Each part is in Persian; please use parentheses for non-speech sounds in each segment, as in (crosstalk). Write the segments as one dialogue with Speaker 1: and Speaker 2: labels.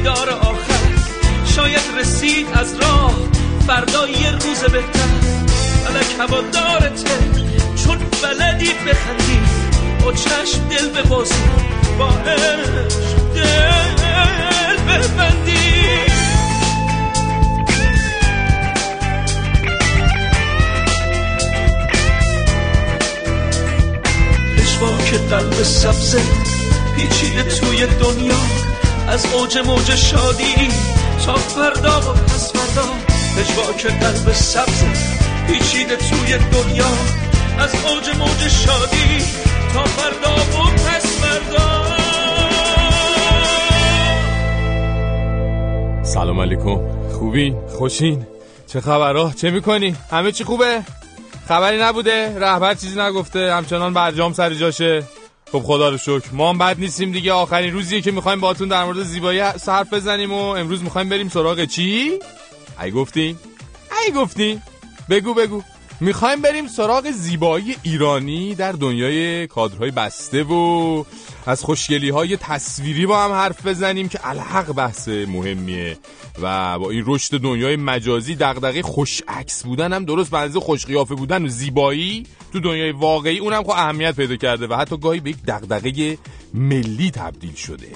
Speaker 1: دیدار آخر. شاید رسید از راه فردا یه روز بهتر. فلک دارته چون بلدی بخندی. با چشم دل بازی با عشق دل ببندی. که قلب سبزه پیچیده توی دنیا. از اوج موج شادی تا فردا و پس فردا. که قلب سبزه پیچیده توی دنیا. از اوج موج شادی تا فردا و پس فردا.
Speaker 2: سلام علیکم. خوبین خوشین؟ چه خبرها چه می‌کنی؟ همه چی خوبه؟ خبری نبوده. رهبر چیزی نگفته. همچنان برجام سر جاشه. خب خدا رو شکر. ما هم بد نیستیم دیگه. آخرین روزیه که می‌خوایم باهاتون در مورد زیبایی حرف بزنیم و امروز می‌خوایم بریم سراغ چی؟ ای گفتین ای گفتین بگو بگو. می‌خوایم بریم سراغ زیبایی ایرانی در دنیای کادرهای بسته و از خوشگلی های تصویری با هم حرف بزنیم که الحق بحث مهمیه و با این رشد دنیای مجازی دغدغه خوش عکس بودن هم درست بنزه خوش قیافه بودن و زیبایی تو دنیای واقعی اونم خب اهمیت پیدا کرده و حتی گاهی به یک دغدغه ملی تبدیل شده.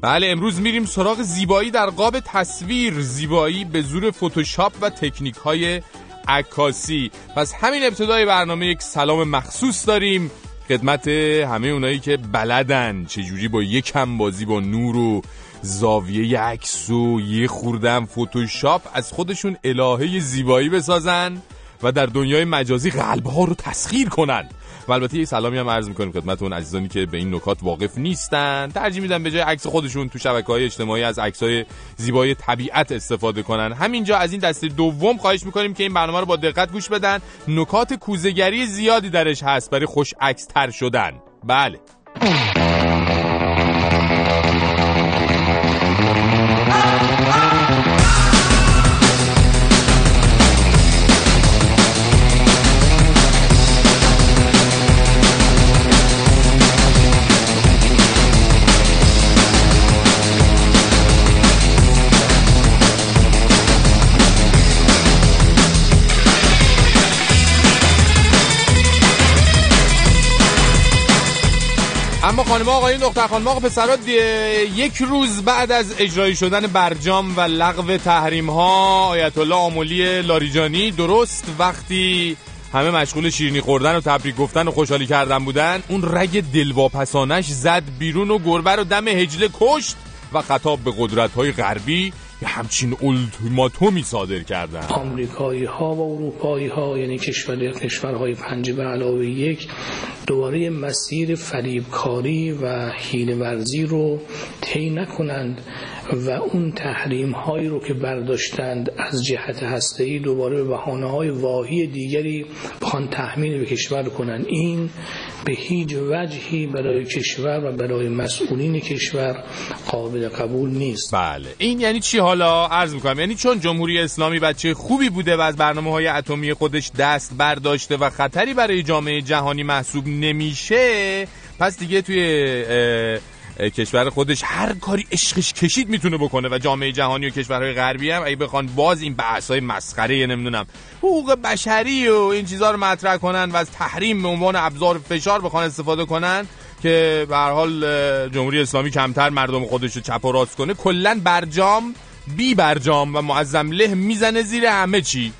Speaker 2: بله امروز میریم سراغ زیبایی در قاب تصویر. زیبایی به زور فتوشاپ و تکنیک های عکاسی. پس همین ابتدای برنامه یک سلام مخصوص داریم. خدمت همه اونایی که بلدن چجوری با یک هم بازی با نور و زاویه عکس و یه خوردن فتوشاپ از خودشون الهه زیبایی بسازن و در دنیای مجازی قلب ها رو تسخیر کنن. و البته یه سلامی هم عرض می‌کنیم خدمت اون عزیزانی که به این نکات واقف نیستن. ترجیح میدن به جای عکس خودشون تو شبکه های اجتماعی از عکس های زیبای طبیعت استفاده کنن. همینجا از این دسته دوم خواهش می‌کنیم که این برنامه رو با دقت گوش بدن. نکات کوزگری زیادی درش هست برای خوش عکس تر شدن. بله. خانم آقایون دختر خانم آقا پسرات یک روز بعد از اجرایی شدن برجام و لغو تحریم ها آیت الله آمولی لاریجانی درست وقتی همه مشغول شیرینی خوردن و تبریک گفتن و خوشحالی کردن بودن اون رگ دلواپسانش زد بیرون و گربه رو دم هجله کشت و خطاب به قدرت های غربی یه همچین اولتیماتومی صادر کردن.
Speaker 3: آمریکایی ها و اروپایی ها یعنی کشور کشورهای پنج به علاوه یک دوباره مسیر فریبکاری و ورزی رو طی نکنند و اون تحریم هایی رو که برداشتند از جهت هسته ای دوباره به بحانه های واهی دیگری بخوان تحمیل به کشور کنند. این به هیچ وجهی برای کشور و برای مسئولین کشور قابل قبول نیست.
Speaker 2: بله. این یعنی چی حالا؟ عرض می‌کنم. یعنی چون جمهوری اسلامی بچه خوبی بوده و از برنامه های اتمی خودش دست برداشته و خطری برای جامعه جهانی محسوب نمیشه پس دیگه توی کشور خودش هر کاری عشقش کشید می‌تونه بکنه و جامعه جهانی و کشورهای غربی هم اگه بخوان باز این بحث‌های مسخره نمی‌دونم حقوق بشری و این چیزها رو مطرح کنن و از تحریم به عنوان ابزار فشار بخوان استفاده کنن که به حال جمهوری اسلامی کمتر مردم خودش رو چپ و راست کنه. کلا برجام بی برجام و معظم له می‌زنه زیر همه چی.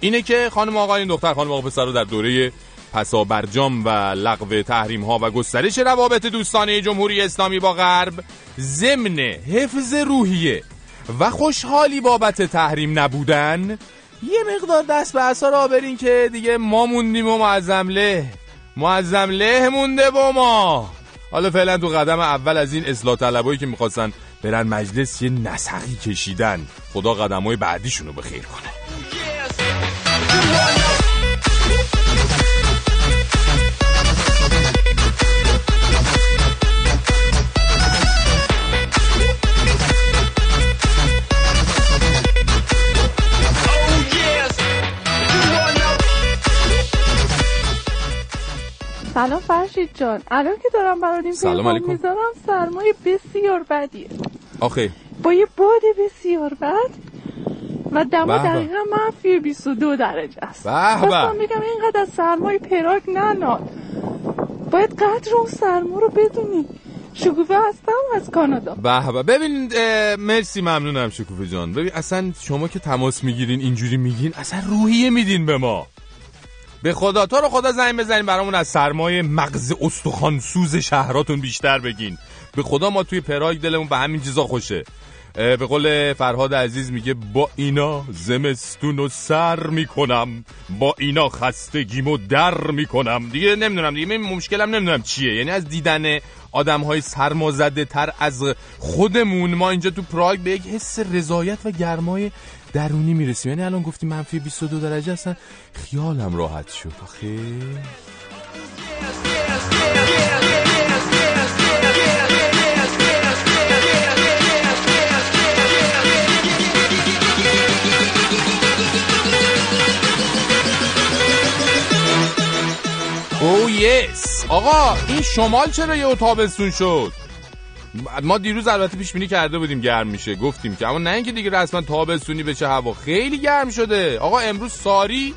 Speaker 2: اینه که خانم آقایون دختر خانم آقا پسر رو در دوره پسا برجام و لغو تحریم ها و گسترش روابط دوستانه جمهوری اسلامی با غرب ضمن حفظ روحیه و خوشحالی بابت تحریم نبودن یه مقدار دست به اثر آبرین که دیگه ما موندیم و معظم له معظم له مونده با ما. حالا فعلا تو قدم اول از این اصلاح طلبایی که می‌خواستن برن مجلس یه نسخی کشیدن. خدا قدم های بعدیشونو بخیر کنه.
Speaker 4: سلام فرشید جان. الان که دارم برات این پیغام می‌ذارم سرمایه بسیار بدیه.
Speaker 2: آخه.
Speaker 4: با یه باد بسیار بد و دما دقیقا منفی 22 درجه است.
Speaker 2: خواستم
Speaker 4: بگم اینقدر از سرمای پراگ نناد باید قدر اون سرما رو بدونی. شکوفه هستم از کانادا.
Speaker 2: به ببین مرسی ممنونم شکوفه جان. ببین اصلا شما که تماس می‌گیرین اینجوری میگین اصلا روحیه میدین به ما. به خدا تو رو خدا زنگ بزنین برامون از سرمایه مغز استخوان سوز شهراتون بیشتر بگین. به خدا ما توی پراگ دلمون به همین چیزا خوشه. به قول فرهاد عزیز میگه با اینا زمستون و سر می‌کنم با اینا خستگیمو در می‌کنم. دیگه نمی‌دونم دیگه مشکلم نمی‌دونم چیه. یعنی از دیدن آدم های سرمازده تر از خودمون ما اینجا تو پراگ به یک حس رضایت و گرمای درونی می‌رسیم یعنی الان گفتی منفی 22 درجه هستن. خیالم راحت شد. آخه. او یس آقا این شمال چرا یه تابستون شد؟ ما دیروز البته پیش بینی کرده بودیم گرم میشه. گفتیم که اما نه اینکه دیگه رسما تابستونی بشه هوا. خیلی گرم شده. آقا امروز ساری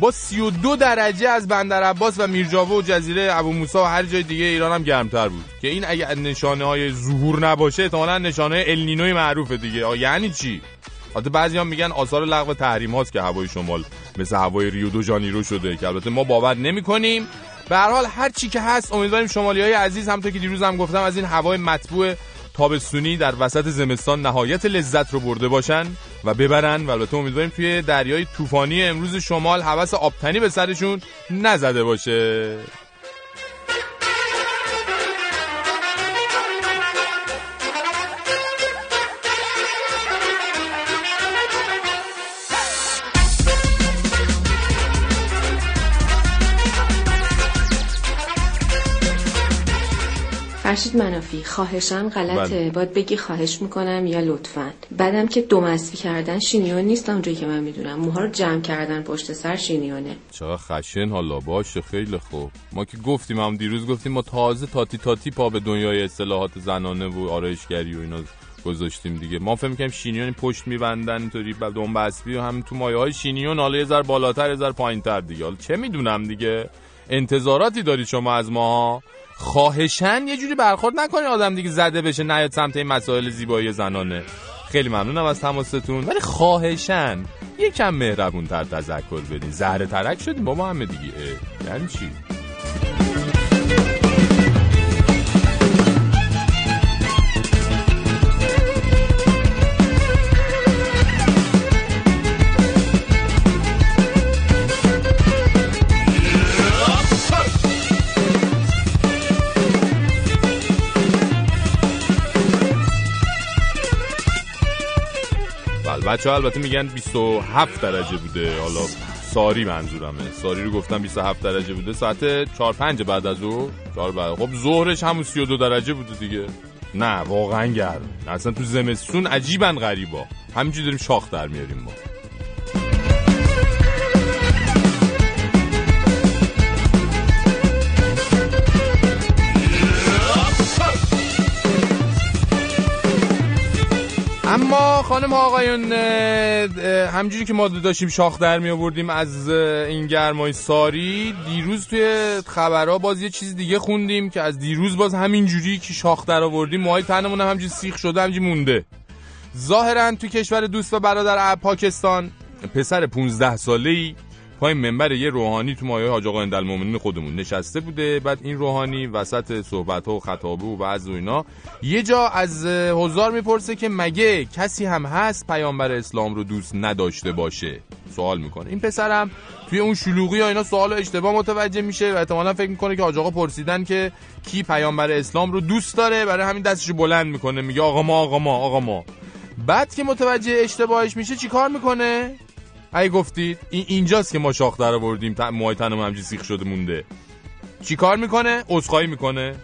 Speaker 2: با 32 درجه از بندر عباس و میرجاوه و جزیره ابو موسی و هر جای دیگه ایران هم گرمتر بود. که این اگه نشانه های ظهور نباشه احتمالاً نشانه النینوی معروفه دیگه. آقا یعنی چی؟ البته بعضی هم میگن آثار لغو تحریم هاست که هوای شمال مثل هوای ریو دو جانیرو شده که البته ما باور نمی کنیم به هر حال هر چی که هست امیدواریم شمالی های عزیز همونطور که دیروز هم گفتم از این هوای مطبوع تابستونی در وسط زمستان نهایت لذت رو برده باشن و ببرن و البته امیدواریم توی دریای طوفانی امروز شمال حوس آبتنی به سرشون نزده باشه.
Speaker 5: فرشید منافی خواهشم غلطه. بله. باید بگی خواهش می‌کنم یا لطفا. بعدم که دو مصفی کردن شینیون نیست اونجایی که من می‌دونم. موها رو جمع کردن پشت سر شینیونه.
Speaker 2: چقدر خشن حالا باشه خیلی خوب. ما که گفتیم هم دیروز گفتیم ما تازه تاتی تاتی پا به دنیای اصطلاحات زنانه و آرایشگری و اینا گذاشتیم دیگه. ما فکر می‌کنیم شینیون پشت میبندن اینطوری بعد اون بسبی و هم تو مایه های شینیون حالا یه ذره بالاتر یه ذره پایینتر دیگه. حالا چه می‌دونم دیگه؟ انتظاراتی دارید شما از ما خواهشن یه جوری برخورد نکنی آدم دیگه زده بشه نیاد سمت این مسائل زیبایی زنانه. خیلی ممنونم از تماستون. ولی خواهشن یکم مهربون تر تذکر بدین. زهر ترک شدیم با ما همه دیگه. یعنی چی؟ بچه ها البته میگن 27 درجه بوده. حالا ساری منظورمه. ساری رو گفتم 27 درجه بوده. ساعت 4 5 بعد از او 4 بعد. خب ظهرش همون 32 درجه بوده دیگه. نه واقعا گرم اصلا تو زمستون عجیبن غریبا. همینجوری داریم شاخ در میاریم ما. خانم آقایون همجوری که ما داشتیم شاخ در می آوردیم از این گرمای ساری دیروز توی خبرها باز یه چیز دیگه خوندیم که از دیروز باز همینجوری که شاخ در آوردیم موهای تنمون هم همجوری سیخ شده همجوری مونده. ظاهرا تو کشور دوست و برادر پاکستان پسر 15 ساله‌ای پای منبر یه روحانی تو مایه حاج آقا اندالمومنین خودمون نشسته بوده. بعد این روحانی وسط صحبت ها و خطابه و وعظ و اینا یه جا از حضار می‌پرسه که مگه کسی هم هست پیامبر اسلام رو دوست نداشته باشه؟ سوال می‌کنه. این پسرم توی اون شلوغی ها اینا سوال اشتباه متوجه میشه و احتمالا فکر می‌کنه که حاج آقا پرسیدن که کی پیامبر اسلام رو دوست داره. برای همین دستشو بلند می‌کنه میگه آقا ما آقا ما آقا ما. بعد که متوجه اشتباهش میشه چیکار می‌کنه؟ ای گفتید این اینجاست که ما شاخ در آوردیم موهای تنم همجی سیخ شده مونده. چی کار می‌کنه؟ عذرخواهی می‌کنه؟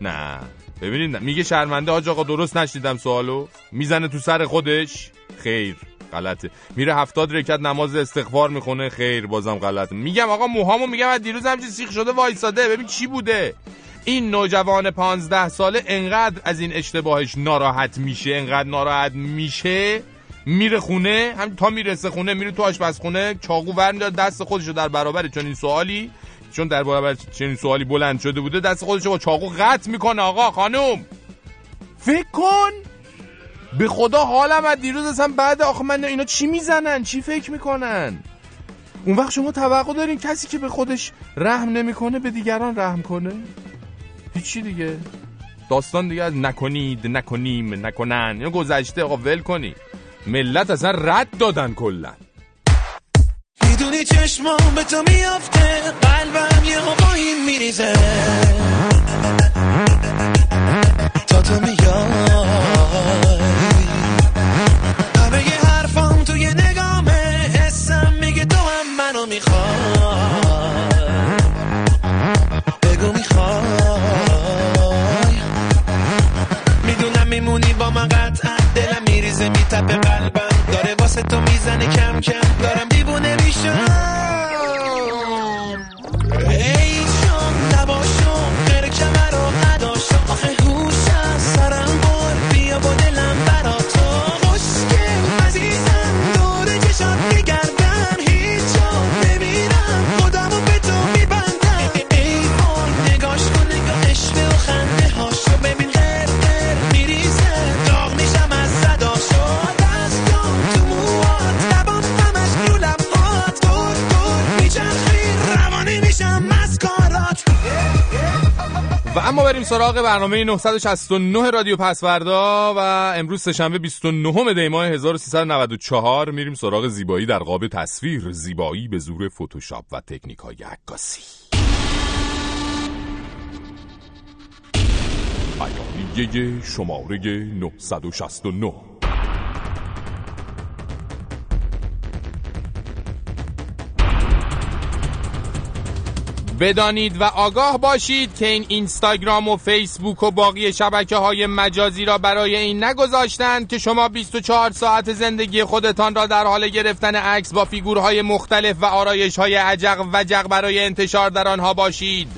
Speaker 2: نه. ببینید میگه شرمنده آج آقا درست نشیدم سوالو. می‌زنه تو سر خودش؟ خیر غلطه. میره هفتاد رکت نماز استغفار می‌خونه؟ خیر بازم غلطه. میگم آقا موهامو میگم از دیروز همچین سیخ شده وایساده. ببین چی بوده؟ این نوجوان پانزده ساله انقدر از این اشتباهش ناراحت میشه انقدر ناراحت میشه میره خونه هم تا می‌رسه خونه میره تو آشپزخونه چاقو ور میداره دست خودشو در برابر این سوالی چون در برابر چنین سوالی بلند شده بوده دست خودشو با چاقو قطع می‌کنه آقا خانم. فکر کن! به خدا حالم از دیروز اصلا بعد آخه من اینا چی می‌زنن؟ چی فکر می‌کنن؟ اون وقت شما توقع دارین کسی که به خودش رحم نمی‌کنه به دیگران رحم کنه؟ هیچی دیگه. داستان دیگه از نکنید نکنیم نکنن. اینو گذشته آقا ول کنی ملت اصلا رد دادن کلا.
Speaker 1: می‌دونی چشمام به تو میافته قلبم یه هوایی میریزه. تا تو میای داره واسه تو می‌زنه کم کم. دارم دیوونه
Speaker 2: اما بریم سراغ برنامه 969 رادیو پسوردا و امروز سهشنبه 29 دی ماه 1394 میریم سراغ زیبایی در قاب تصویر زیبایی به زور فتوشاپ و تکنیک های عکاسی بیانیه شماره 969 بدانید و آگاه باشید که این اینستاگرام و فیسبوک و باقی شبکه های مجازی را برای این نگذاشتند که شما 24 ساعت زندگی خودتان را در حال گرفتن عکس با فیگورهای مختلف و آرایش های عجق و جق برای انتشار در آنها باشید.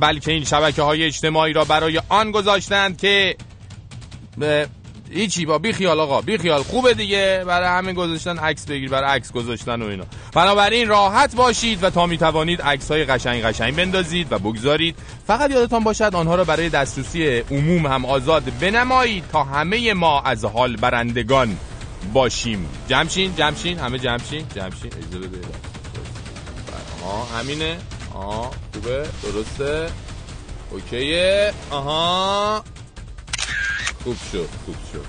Speaker 2: بلکه این شبکه های اجتماعی را برای آن گذاشتند که هیچی با بی خیال آقا بی خیال خوبه دیگه. برای همین گذاشتن عکس بگیر برای عکس گذاشتن و اینا. بنابراین راحت باشید و تا می توانید عکس های قشنگ قشنگ بندازید و بگذارید. فقط یادتان باشد آنها را برای دسترسی عموم هم آزاد بنمایید تا همه ما از حال برندگان باشیم. جمشین جمشین همه جمشین جمشین. اجازه بده آها همینه. آها خوبه درسته. اوکیه. آها. خوب شد خوب شد.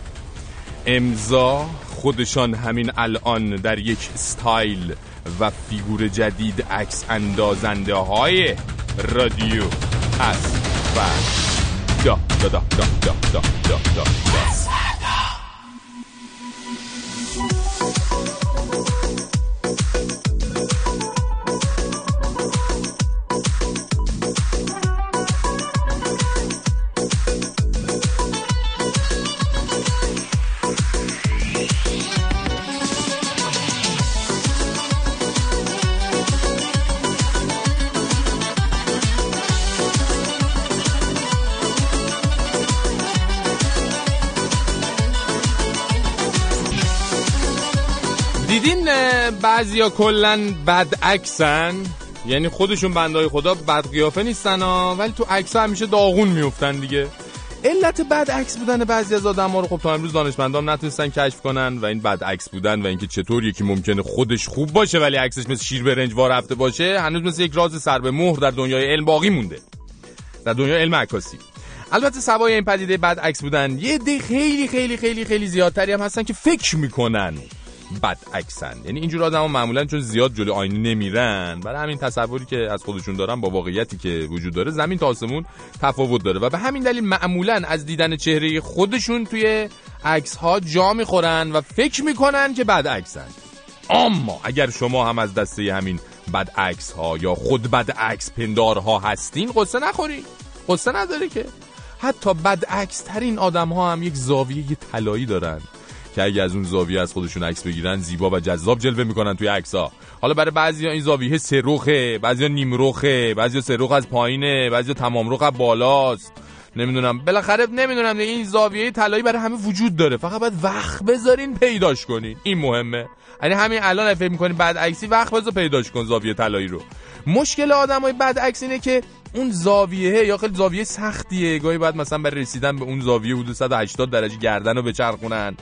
Speaker 2: امضا خودشان همین الان در یک استایل و فیگور جدید عکس اندازنده های رادیو هست. و دا دا دا دا دا دا دا دا دا. دیدین بعضیا کلا بد عکسن یعنی خودشون بندای خدا بد قیافه نیستن ها ولی تو عکس همیشه داغون میفتن دیگه. علت بد عکس بودن بعضی از آدم‌ها رو خب تا امروز دانشمندان نتونستن کشف کنن و این بد عکس بودن و اینکه چطور یکی ممکنه خودش خوب باشه ولی عکسش مثل شیر برنج وا رفته باشه هنوز مثل یک راز سر به مهر در دنیای علم باقی مونده. در دنیای علم عکاسی. البته سوای این پدیده بد عکس بودن. یه دی خیلی خیلی خیلی خیلی زیادتری هم هستن که فکر می‌کنن. بد عکسن یعنی اینجور آدم معمولا چون زیاد جلو آینه نمیرن برای همین تصوری که از خودشون دارن با واقعیتی که وجود داره زمین تا آسمون تفاوت داره. و به همین دلیل معمولا از دیدن چهره خودشون توی عکس ها جا می‌خورن و فکر می‌کنن که بد عکسن اما اگر شما هم از دسته همین بد عکس ها یا خود بد عکس پندارها هستین قصه نخورین. قصه نداره که. حتی بد عکس ترین آدم ها هم یک زاویه طلایی دارن. که اگه از اون زاویه از خودشون عکس بگیرن زیبا و جذاب جلوه می‌کنن توی عکس‌ها. حالا برای بعضیا این زاویه سرخه بعضیا نیم رخه بعضیا سرخ از پایینه بعضیا تمام رخ از بالاست. نمی‌دونم. بالاخره نمی‌دونم این زاویه طلایی برای همه وجود داره. فقط باید وقت بذارین پیداش کنین. این مهمه. یعنی همین الان فکر می‌کنین بعد عکسی وقت بذار پیداش کن زاویه طلایی رو. مشکل آدمای بد عکس اینه که اون زاویه یا خیلی زاویه سختیه. گاهی بعد مثلا برای رسیدن به اون زاویه حدود 180 درجه گردن رو بچرخونن.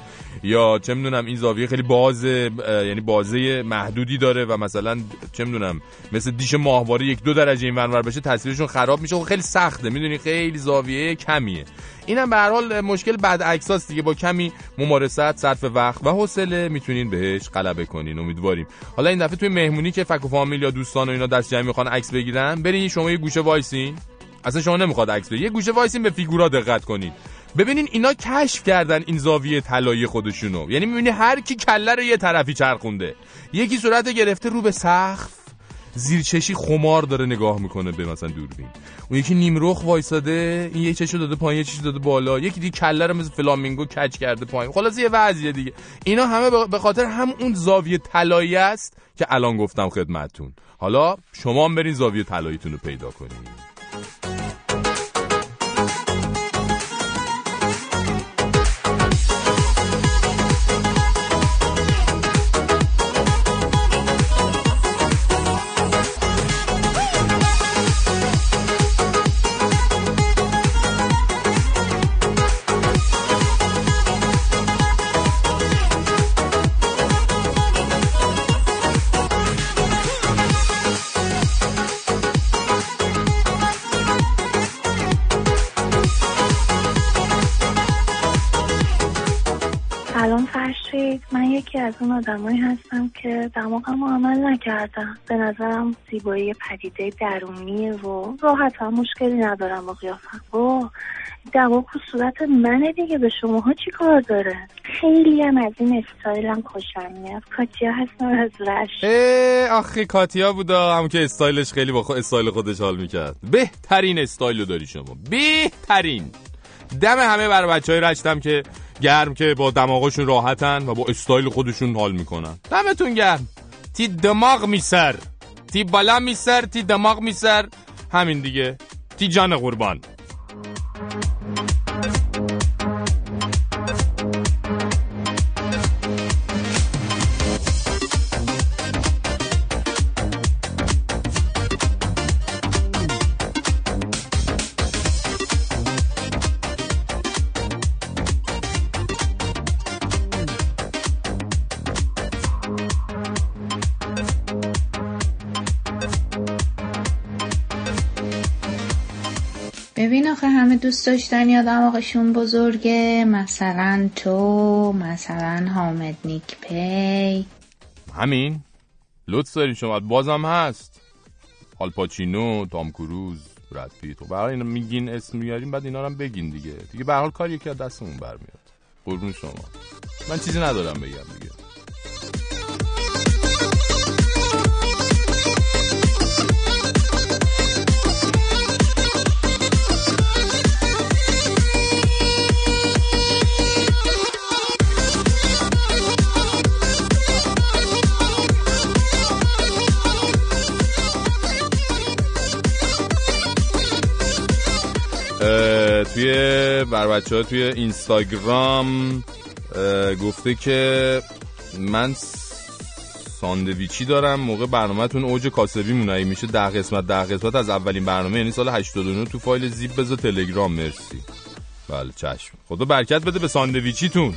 Speaker 2: یا چه می‌دونم این زاویه خیلی بازه یعنی بازه محدودی داره و مثلا چه می‌دونم مثل دیش ماهواره یک دو درجه این ور بشه تصویرشون خراب میشه و خیلی سخته. می‌دونی خیلی زاویه کمیه. اینم به هر حال مشکل بعد عکساست دیگه. با کمی ممارست صرف وقت و حوصله می‌تونین بهش غلبه کنین. امیدواریم. حالا این دفعه توی مهمونی که فک و فامیل یا دوستان و اینا دست جمع می‌خوان عکس بگیرن برین شما یه گوشه وایسین. اصلا شما نمی‌خواد عکس بگیرید یه گوشه وایسین به فیگورا دقت کنین. ببینین اینا کشف کردن این زاویه طلایی خودشونو. یعنی می‌بینی هر کی کله رو یه طرفی چرخونده. یکی صورت گرفته رو به سقف زیر چشی خمار داره نگاه می‌کنه به مثلا دوربین. اون یکی نیم رخ وایساده این یه چشو داده پایین یه چشو داده بالا. یکی دیگه کله رو مثل فلامینگو کچ کرده پایین. خلاص یه وضعیه دیگه. اینا همه به خاطر هم اون زاویه طلایی است که الان گفتم خدمتتون. حالا شما هم برین زاویه طلاییتون رو پیدا کنید
Speaker 6: یکی از اون آدمایی هستم که دماغم عمل نکردم. به نظرم زیبایی پدیده درونیه و راحت هم مشکلی ندارم با قیافم. و دماغ و صورت منه دیگه به شماها چی کار داره؟ خیلی هم از این هم خوشم میاد. کاتیا هستم از رش
Speaker 2: آخی کاتیا بودا. هم که استایلش خیلی با خود استایل خودش حال می‌کرد. بهترین استایل داری شما. بهترین. دم همه برای بچه های رشتم که گرم که با دماغشون راحتن و با استایل خودشون حال می‌کنن. دمتون گرم. تی دماغ میسر تی بالا میسر تی دماغ میسر همین دیگه. تی جان قربان.
Speaker 7: دوست داشتن یا دماغشون بزرگه. مثلا تو مثلا حامد نیک پی
Speaker 2: همین؟ لطف دارین شما. بازم هست. حال پاچینو تام کروز رد پیت. و برای اینا میگین اسم میاریم بعد اینا هم بگین دیگه. دیگه به حال کاری که از دستمون برمیاد. قربون شما. من چیزی ندارم بگم دیگه. توی بر بچه ها توی اینستاگرام گفته که من ساندویچی دارم موقع برنامهتون اوج کاسبی مونایی میشه ده قسمت ده قسمت از اولین برنامه یعنی سال 89 تو فایل زیپ بذار تلگرام مرسی. بله چشم. خدا برکت بده به ساندویچیتون.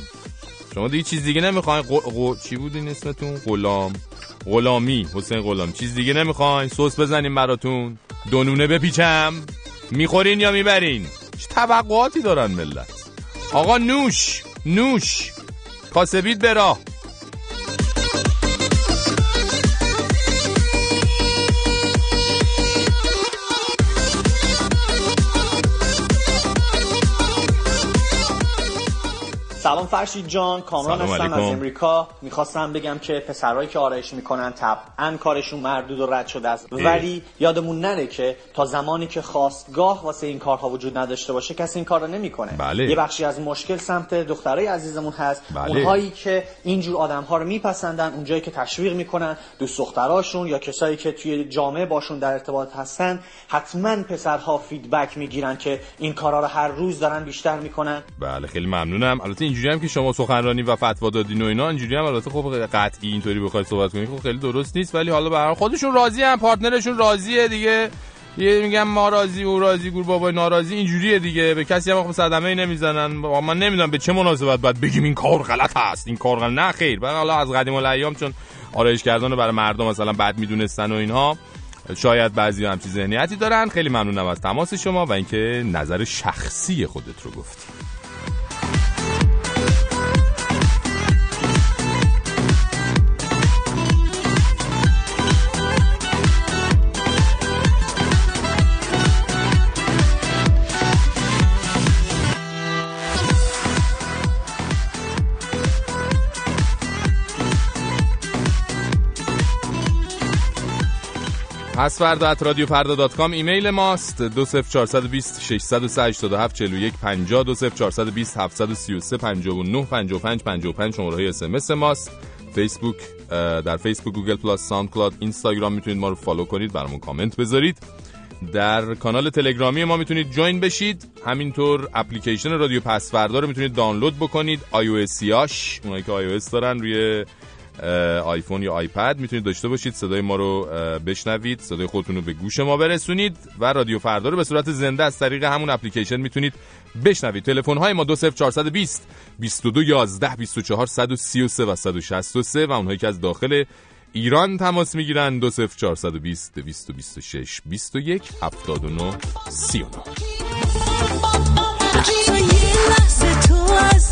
Speaker 2: شما دیگه چیز دیگه نمی‌خواین؟ قو... چی بود این اسمتون؟ غلام. غلامی حسین غلام. چیز دیگه نمی‌خواین؟ سس بزنیم براتون. دونونه بپیچم. می‌خورین یا می‌برین؟ توقعاتی دارن ملت. آقا نوش نوش. کاسبید برا
Speaker 8: سلام فرشید جان کامران هستم از امریکا. می‌خواستم بگم که پسرهایی که آرایش می‌کنن طبعا کارشون مردود و رد شده است. ولی یادمون نره که تا زمانی که خواستگاه واسه این کارها وجود نداشته باشه کسی این کار رو نمی‌کنه.
Speaker 2: بله.
Speaker 8: یه بخشی از مشکل سمت دخترای عزیزمون هست.
Speaker 2: بله.
Speaker 8: اونهایی که اینجور آدم ها رو میپسندن اونجایی که تشویق می‌کنن دوست دختراشون یا کسایی که توی جامعه باشون در ارتباط هستن حتما پسرها فیدبک می‌گیرن که این کارا رو هر روز دارن بیشتر می‌کنن.
Speaker 2: بله خیلی ممنونم. البته اینجوری هم که شما سخنرانی و فتوا دادین و اینا اینجوری هم البته خب قطعی اینطوری بخواید صحبت کنید. خب خیلی درست نیست ولی حالا به خودشون راضی هم پارتنرشون راضیه دیگه. یه میگم ما راضی او راضی گور بابا ناراضی اینجوریه دیگه. به کسی هم خب صدمه ای نمی‌زنن من نمی‌دونم به چه مناسبت باید بگیم این کار غلط هست این کار غلط نه خیر. بعد حالا از قدیم الایام چون آرایش کردن برای مردم مثلا بد می‌دونستن و اینها شاید بعضی هم چیز ذهنیتی دارن. خیلی ممنونم از تماس شما و اینکه نظر شخصی خودت رو گفتی. پس فردا at رادیو فردا dot com. ایمیل ماست. 20420 687 41 50 20420 733 59 55 55 شماره های SMS ماست. فیسبوک در فیسبوک گوگل پلاس SoundCloud اینستاگرام می‌تونید ما رو follow کنید برامون کامنت بذارید. در کانال تلگرامی ما می‌تونید join بشید. همینطور اپلیکیشن رادیو پس فردا رو می‌تونید دانلود بکنید. iOS ی‌اش اونایی که iOS دارن روی آیفون یا آیپد می‌تونید داشته باشید. صدای ما رو بشنوید. صدای خودتون رو به گوش ما برسونید و رادیو فردا رو به صورت زنده از طریق همون اپلیکیشن می‌تونید بشنوید. تلفن های ما 20420 22 11 24 133 و 163 و اونهایی که از داخل ایران تماس می‌گیرن 20420 226 21 79 39
Speaker 9: تو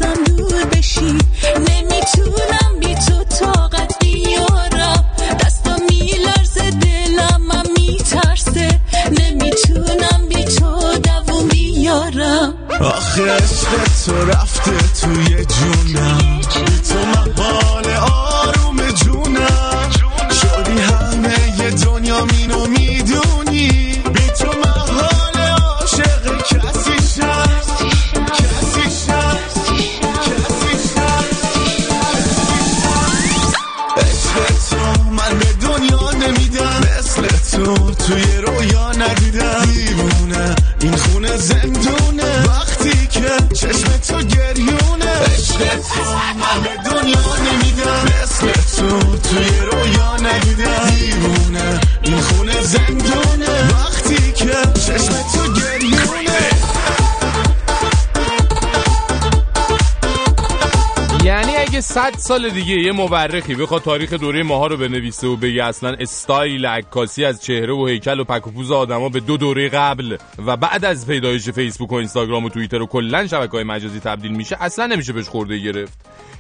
Speaker 9: ازم دور بشی. نمی‌تونم بی تو طاقت بیارم. دستم میلرزه دلم من میترسه. نمی‌تونم بی تو دووم بیارم.
Speaker 10: آخه عشق تو رفته توی جونم. تو محال آروم جونم. توی رویا ندیدم دیوونه این خونه زندونه. وقتی که چشم تو گریونه. عشق تو به دنیا نمیدم. مثل تو توی رویا ندیدم دیوونه این خونه زندونه.
Speaker 2: صد سال دیگه یه مورخی بخواد تاریخ دوره ماها رو بنویسه و بگه اصلا استایل عکاسی از چهره و هیکل و پک و پوز آدما به دو دوره قبل و بعد از پیدایش فیسبوک و اینستاگرام و توییتر و کلا شبکه‌های مجازی تبدیل میشه اصلا نمیشه بهش خورده گرفت.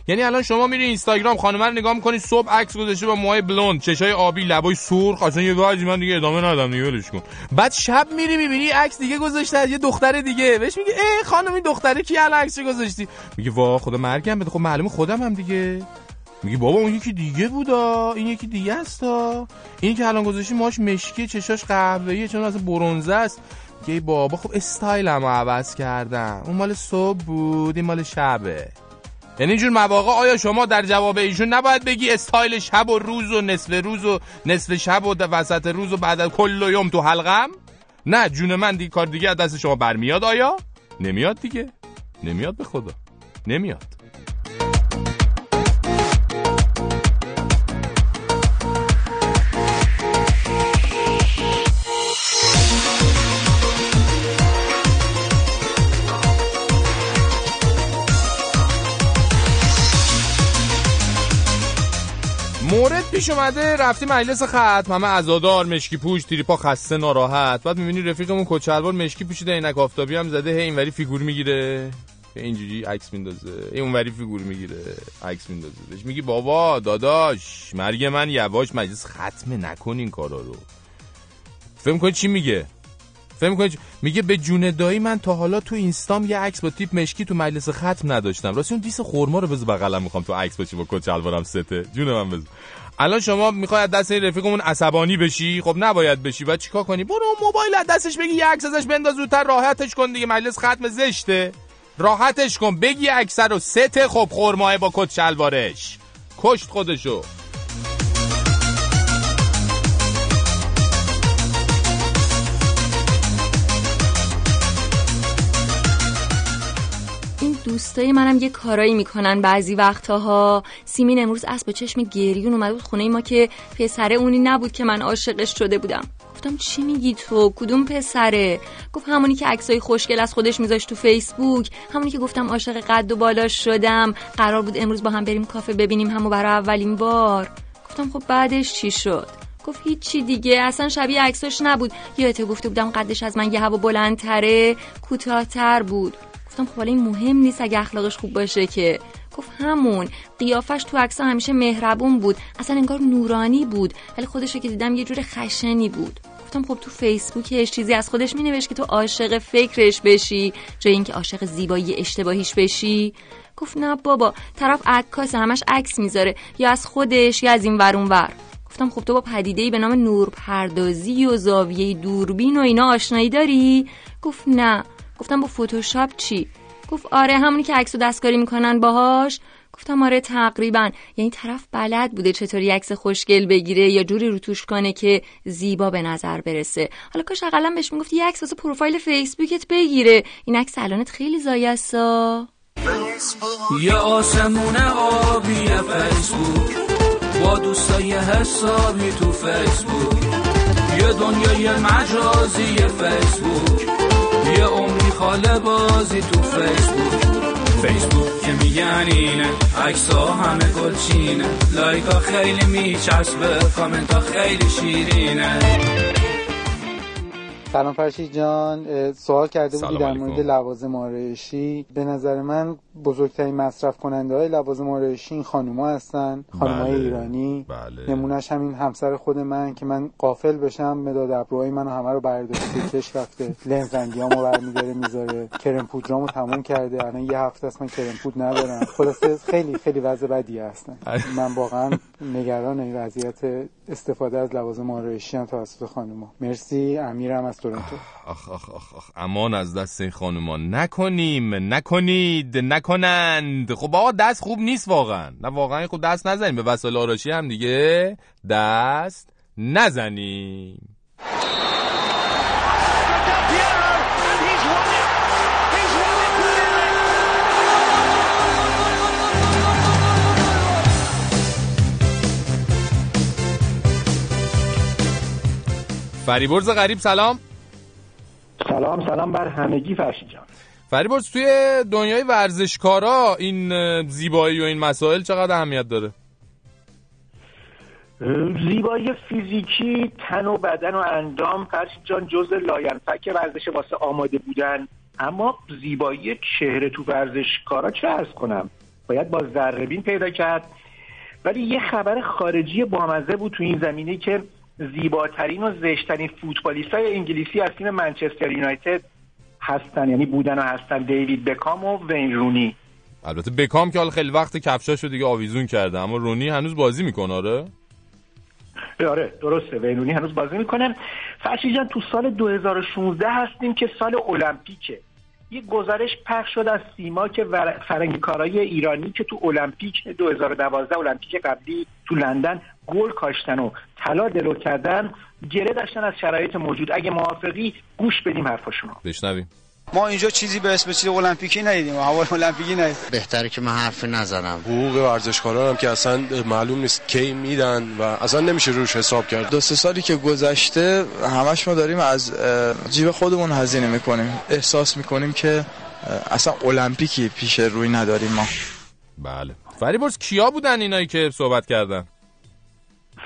Speaker 2: یعنی الان شما میری اینستاگرام خانم رو نگاه می‌کنی صبح عکس گذاشته با موهای بلوند چشای آبی لبای سرخ اصلا یه گاهی من دیگه ادامه ندادم دیگه کن. بعد شب میری می‌بینی عکس دیگه گذاشته یه دختر دیگه. بهش میگه ای خانم این دختره کی الان عکس گذاشتی؟ میگه وا خدا مرگم بده. خب معلومه خودم هم دیگه. میگه بابا اون یکی دیگه بودا. این یکی دیگه استا این که الان گذاشتی ماش مشکی چشاش قهوه‌ایه چون اصلا برنزه است. میگه بابا خب استایلمو عوض کردم. اون مال صبح بود این مال شبه. یعنی اینجور مواقع آیا شما در جواب ایشون نباید بگی استایل شب و روز و نصف روز و نصف شب و وسط روز و بعد از کل یوم تو حلقم؟ نه جون من دیگه کار دیگه از دست شما برمیاد آیا؟ نمیاد دیگه. نمیاد به خدا. نمیاد. مورد پیش اومده رفتی مجلس ختم همه عزادار مشکی پوش تریپا خسته ناراحت. بعد می‌بینی رفیقمون کت شلوار مشکی پوشیده عینک آفتابی هم زده هی اینوری فیگور می‌گیره. اینجوری عکس میندازه. این اونوری فیگور می‌گیره عکس میندازه. بهش میگی بابا داداش مرگ من یواش مجلس ختمه نکن این کارا رو. فکر کنی چی میگه؟ فهم کنید میگه به جون دایی من تا حالا تو اینستام یه عکس با تیپ مشکی تو مجلس ختم نداشتم. راستی اون دیس خرما رو بذار بغلم می‌خوام تو عکس باشی با کت شلوارم سته. جون من بذار الان شما می‌خوای دست این رفیقمون عصبانی بشی؟ خب نباید بشی. بعد چیکار کنی؟ برو موبایل از دستش بگی یه عکس ازش بنداز زودتر راحتش کن دیگه. مجلس ختم زشته. راحتش کن. بگی اکثر رو سته. خب خورماه با کت شلوارش. کشت خودشو.
Speaker 11: دوستای منم یه کارایی می‌کنن بعضی وقتها سیمین امروز اسب چشم گریون اومد بود خونه ما که پسره اونی نبود که من عاشقش شده بودم. گفتم چی میگی تو؟ کدوم پسره؟ گفت همونی که عکسای خوشگل از خودش میذاشت تو فیسبوک. همونی که گفتم عاشق قد و بالاش شدم. قرار بود امروز با هم بریم کافه ببینیم همو برای اولین بار. گفتم خب بعدش چی شد؟ گفت هیچی دیگه اصلا شبیه عکساش نبود. یادت گفته بودم قدش از من یه هوا بلندتره کوتاهتر بود. گفتم خب مهم نیست اگه اخلاقش خوب باشه که. گفت همون قیافش تو عکس همیشه مهربون بود اصلا انگار نورانی بود ولی خودش که دیدم یه جور خشنی بود. گفتم خب تو فیسبوکش چیزی از خودش مینوشت که تو عاشق فکرش بشی جای اینکه عاشق زیبایی اشتباهیش بشی. گفت نه بابا طرف عکاس همش عکس می‌ذاره یا از خودش یا از این ورون ور. گفتم خب تو با پدیده به نام نور پردازی و زاویه دوربین و اینا آشنایی داری؟ گفت نه. گفتم با فتوشاپ چی؟ گفت آره همونی که عکس و دستکاری می‌کنن باهاش. گفتم آره تقریبا. یعنی طرف بلد بوده چطوری عکس خوشگل بگیره یا جوری روتوش کنه که زیبا به نظر برسه. حالا کاش اقلا بهش می‌گفت یه عکس واسه پروفایل فیسبوکت بگیره. این عکس الانت خیلی زایستا
Speaker 1: یه آسمون آبی فیسبوک. با دوستای حسابی تو فیسبوک. یه دنیای مجازی فیسبوک. یه خاله بازی تو فیسبوک. فیسبوک که میگن اینه عکس ها همه گلچینه. لایک ها خیلی میچسبه کامنت ها خیلی شیرینه.
Speaker 12: سلام فرشید جان سوال کرده بودی در مورد لوازم آرایشی. به نظر من بزرگترین مصرف کننده های لوازم آرایشی این خانوما هستن خانوما
Speaker 2: بله.
Speaker 12: ایرانی.
Speaker 2: بله.
Speaker 12: نمونهش همین همسر خود من که من قافل بشم مداد ابروهای منو همه رو برداشته (laughs) کش رفته لنز رنگیامو برمیداره می‌ذاره. کرم پودرامو تموم کرده الان یه هفته است من کرم پود ندارم. خلاصه خیلی خیلی وضع بدی هستن من واقعا نگران این وضعیت استفاده از لوازم آرایشی هم توسط خانوما. مرسی. امیرم از تورنتو.
Speaker 2: آخ آخ آخ آخ. امان از دست این خانوما. نکنیم نکنید. نکنند خب آقا دست خوب نیست واقعا. نه واقعا خب دست نزنیم. به وسایل آرایشی هم دیگه دست نزنیم. فریبرز غریب سلام.
Speaker 13: سلام سلام بر همگی فرشید جان.
Speaker 2: فریبرز توی دنیای ورزشکارا این زیبایی و این مسائل چقدر اهمیت داره؟
Speaker 13: زیبایی فیزیکی تن و بدن و اندام فرشید جان جز لاینفک ورزش واسه آماده بودن. اما زیبایی چهره تو ورزشکارا چه عرض کنم؟ باید با ذرهبین پیدا کرد. ولی یه خبر خارجی بامزه بود تو این زمینه که زیباترین و زشترین فوتبالیست های انگلیسی از تیم منچستر یونایتد هستن یعنی بودن و هستن دیوید بکام و وین رونی.
Speaker 2: البته بکام که حالا خیلی وقت کفشاشو دیگه آویزون کرده اما رونی هنوز بازی می‌کنه آره؟
Speaker 13: آره درسته وینونی هنوز بازی می‌کنه. فرشی جان تو سال 2016 هستیم که سال المپیکه. یه گزارش پخش شد از سیما که فرنگیکارای ایرانی که تو المپیک 2012 المپیک قبلی تو لندن گل کاشتن و طلا درو کردن. گله داشتن از شرایط موجود. اگه موافقی گوش بدیم حرفاشونو
Speaker 2: بشنویم.
Speaker 14: ما اینجا چیزی به اسم چیز المپیکی ندیدیم. هوای المپیکی ندیدیم.
Speaker 15: بهتره که من حرفی نزنم.
Speaker 16: حقوق ورزشکاران هم که اصلا معلوم نیست کی میدن و اصلا نمیشه روش حساب کرد.
Speaker 17: دو سه سالی که گذشته همش ما داریم از جیب خودمون هزینه می‌کنیم. احساس می‌کنیم که اصلا المپیکی پیش روی نداریم ما.
Speaker 2: بله. فریبرز کیا بودن اینایی که صحبت کردن؟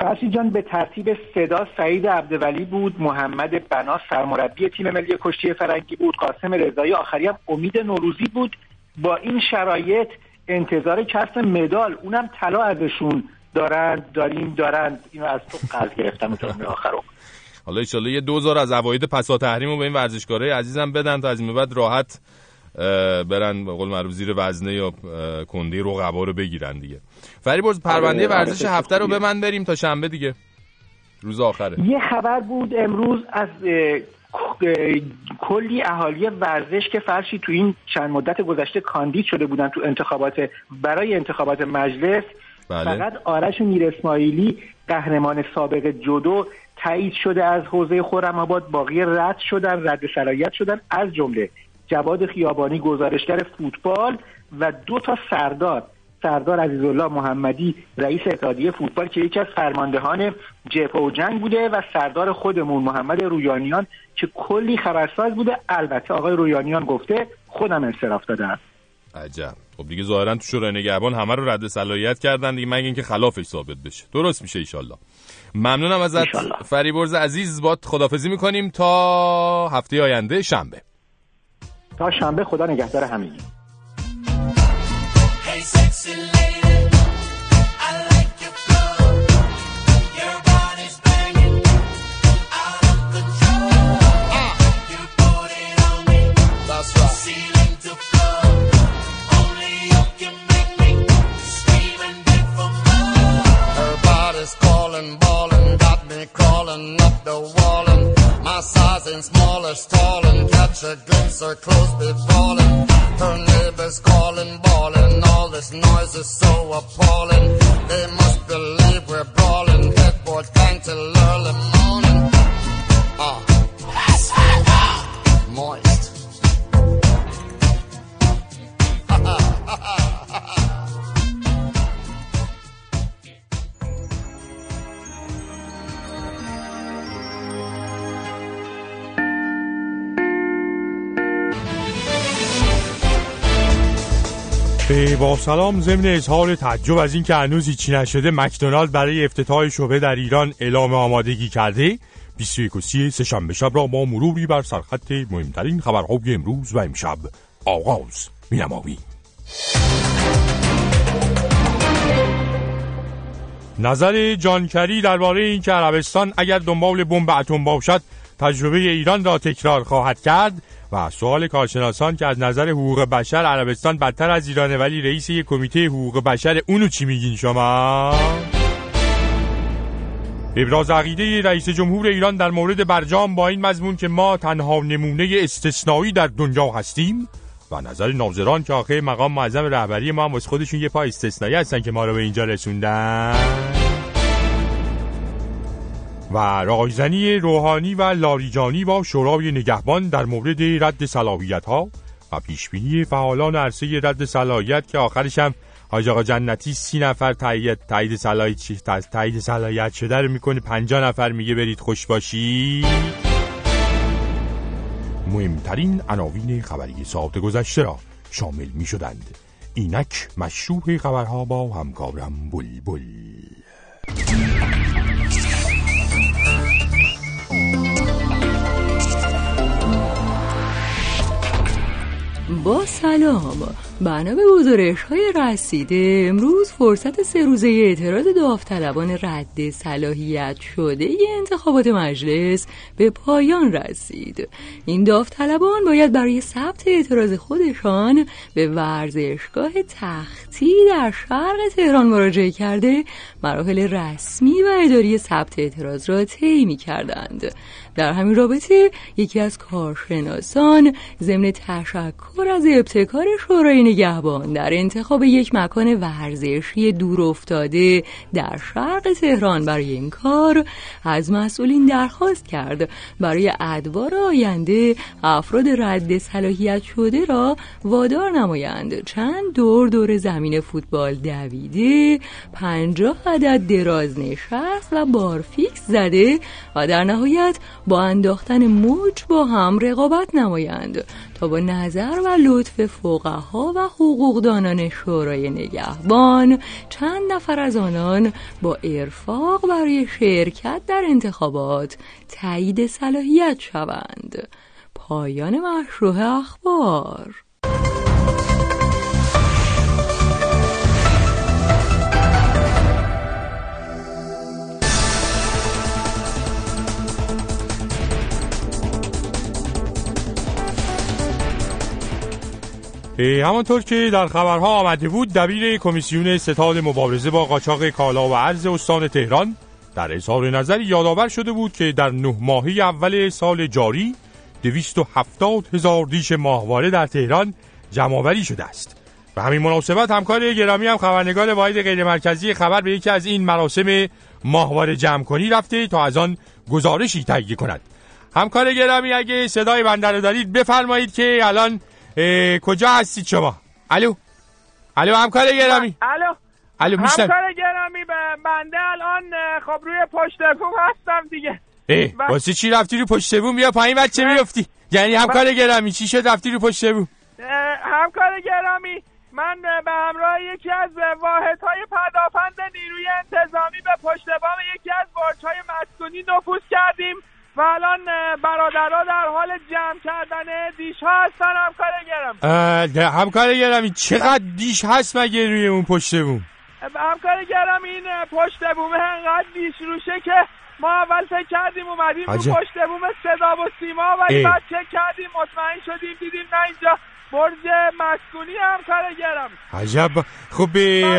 Speaker 13: فرشی جان به ترتیب صدا سعید عبدولی بود محمد بنا سرمربی تیم ملی کشتی فرنگی بود قاسم رضایی آخری هم امید نوروزی بود. با این شرایط انتظار کسب مدال اونم طلا ازشون دارند داریم دارند. اینو از تو قرض گرفتم تا آخر رو.
Speaker 2: حالا ایشالله یه دوزار از عواید پسا تحریم رو به این ورزشکارای عزیزم بدن تا از این بعد راحت برن به قول معروف زیر وزنه یا کنده رقبا رو بگیرن دیگه. فریبرز پرونده آره، ورزش آره، هفته رو به من بریم تا شنبه دیگه. روز آخره.
Speaker 13: یه خبر بود امروز از کلی اهالی ورزش که فرشی تو این چند مدت گذشته کاندید شده بودن تو انتخابات برای انتخابات مجلس. بله. فقط آرش میر اسماعیلی قهرمان سابق جودو تایید شده از حوزه خورم آباد باقی رد شدن رد صلاحیت شدن از جمله جواد خیابانی گزارشگر فوتبال و دو تا سردار. سردار عزیزالله محمدی رئیس اتحادیه فوتبال که یکی از فرماندهان جبهه و جنگ بوده و سردار خودمون محمد رویانیان که کلی خبرساز بوده. البته آقای رویانیان گفته خودم انصراف دادم.
Speaker 2: عجب. خب دیگه ظاهرا تو شورای نگهبان همه رو رد صلاحیت کردن دیگه مگه اینکه خلافش ثابت بشه. درست میشه ایشالله. ممنونم ازت فریبرز عزیز باد خدافزی می‌کنیم تا هفته آینده شنبه.
Speaker 13: تا شنبه خدا نگهدار همگی.
Speaker 18: And smallest tallin', catch a glimpse, her clothes be falling. Her neighbors calling, bawling, all this noise is so appalling. They must believe we're brawling, headboard bang till early morning. Ah, uh. moist. (laughs)
Speaker 19: با سلام ضمن اظهار تعجب از اینکه هنوز هیچی نشده مکدونالد برای افتتاح شعبه در ایران اعلام آمادگی کرده. 21 و 30 سهشنبه شب را ما مروری بر سرخط مهمترین خبرهای امروز و امشب. آغاز مینماییم نظر جانکری درباره اینکه عربستان اگر دنبال بمب اتم باشد تجربه ایران را تکرار خواهد کرد. و سوال کارشناسان که از نظر حقوق بشر عربستان بدتر از ایرانه ولی رئیس یک کمیته حقوق بشر اونو چی میگین شما؟ ابراز عقیده رئیس جمهور ایران در مورد برجام با این مضمون که ما تنها نمونه استثنایی در دنیا هستیم و نظر ناظران که آخه مقام معظم رهبری ما هم خودشون یه پای استثنایی هستن که ما رو به اینجا رسوندن و رایزنی روحانی و لاریجانی با شورای نگهبان در مورد رد صلاحیت ها و پیشبینی فعالان عرصه رد صلاحیت که آخرش هم حاج آقا جنتی سی نفر تایید تایید صلاحیت تایید صلاحیت شده رو می‌کنه. 50 نفر میگه برید خوش باشی مهمترین عناوین خبری ساعت گذشته را شامل می شدند اینک مشروع خبرها با همکارم بلبل. بل.
Speaker 11: با سلام. بنا به گزارش های رسیده. امروز فرصت سه روزه اعتراض داوطلبان رد صلاحیت شده انتخابات مجلس به پایان رسید. این داوطلبان باید برای ثبت اعتراض خودشان به ورزشگاه تختی در شرق تهران مراجعه کرده مراحل رسمی و اداری ثبت اعتراض را طی می کردند در همین رابطه یکی از کارشناسان ضمن تشکر از ابتکار شورای نگهبان در انتخاب یک مکان ورزشی دور افتاده در شرق تهران برای این کار از مسئولین درخواست کرد برای ادوار آینده افراد رد صلاحیت شده را وادار نمایند. چند دور دور زمین فوتبال دویده پنجاه عدد دراز نشست و بارفیکس زده و در نهایت با انداختن موج با هم رقابت نمایند تا با نظر و لطف فقها و حقوقدانان شورای نگهبان چند نفر از آنان با ارفاق برای شرکت در انتخابات تایید صلاحیت شوند. پایان مشروع اخبار.
Speaker 19: همانطور که در خبرها آمده بود دبیر کمیسیون ستاد مبارزه با قاچاق کالا و ارز استان تهران در اظهار نظری یادآور شده بود که در نه ماهی اول سال جاری 270 هزار دیش ماهواره در تهران جمعآوری شده است. و همین مناسبت همکار گرامی هم خبرنگار واحد غیر مرکزی خبر به یکی از این مراسم ماهواره جمع کنی رفته تا از آن گزارشی تهیه کند. همکار گرامی اگه صدای بنده دارید بفرمایید که الان کجا هستید شما؟ الو؟ الو همکار گرامی.
Speaker 20: الو.
Speaker 19: الو میشنم
Speaker 20: همکار گرامی بنده الان خب روی پشت بوم هستم دیگه.
Speaker 19: ای واسه چی رفتی رو پشت بوم؟ بیا پایین بچه میفتی یعنی همکار گرامی چی شد رفتی رو پشت بوم؟
Speaker 20: همکار گرامی من به همراه یکی از واحدهای پدافند نیروی انتظامی به پشت بام یکی از برج‌های مسکونی نفوذ کردیم. و الان برادرها در حال جمع کردن دیش ها هستن همکار گرم.
Speaker 19: همکار گرمی چقدر دیش هست مگه روی اون پشت بوم؟
Speaker 20: همکار گرم این پشت بومه. انقدر دیش روشه که ما اول فکر کردیم اومدیم رو پشت بوم صدا و سیما. ولی بعد چک کردیم مطمئن شدیم دیدیم نه اینجا برج مسکونی همکار گرم.
Speaker 19: عجب. خب